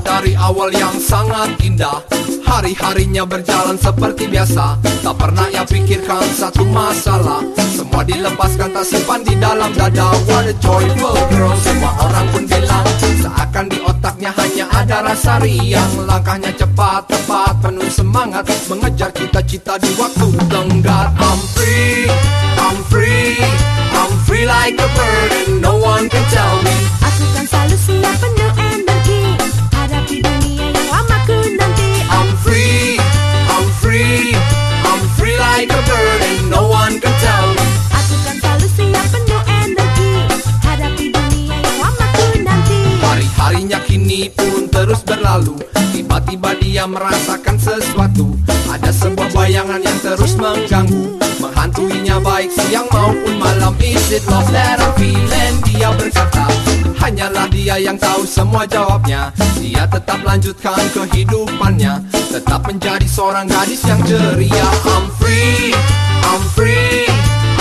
Dari awal yang sangat indah. Hari-harinya berjalan seperti biasa. Tak pernah ia pikirkan satu masalah. Semua dilepaskan tak simpan di dalam dada. What a joyful girl. Semua orang pun bilang Seakan di otaknya hanya ada rasa riang. Langkahnya cepat, tepat, penuh semangat. Mengejar cita-cita di waktu tenggat. I'm free, I'm free I'm free like a bird and no one can tell free, I'm free like a bird and no one can tell. Me Aku kan selalu siap penuh energi. Hadapi dunia yang lama ku nanti Hari-harinya kini pun terus berlalu. Tiba-tiba dia merasakan sesuatu. Ada sebuah bayangan yang terus mengganggu. Menghantuinya baik siang maupun malam. Is it love that I'm feeling? Dia berkata dia yang tahu semua jawabnya. Dia tetap lanjutkan kehidupannya. Tetap menjadi seorang gadis yang ceria. I'm free, I'm free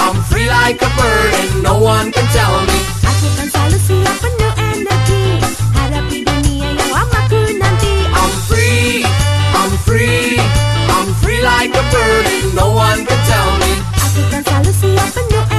I'm free like a bird and no one can tell me. Aku kan selalu siap penuh energi. Hadapi dunia yang lama ku nanti. I'm free, I'm free, I'm free like a bird and no one can tell me. Aku kan selalu siap penuh energi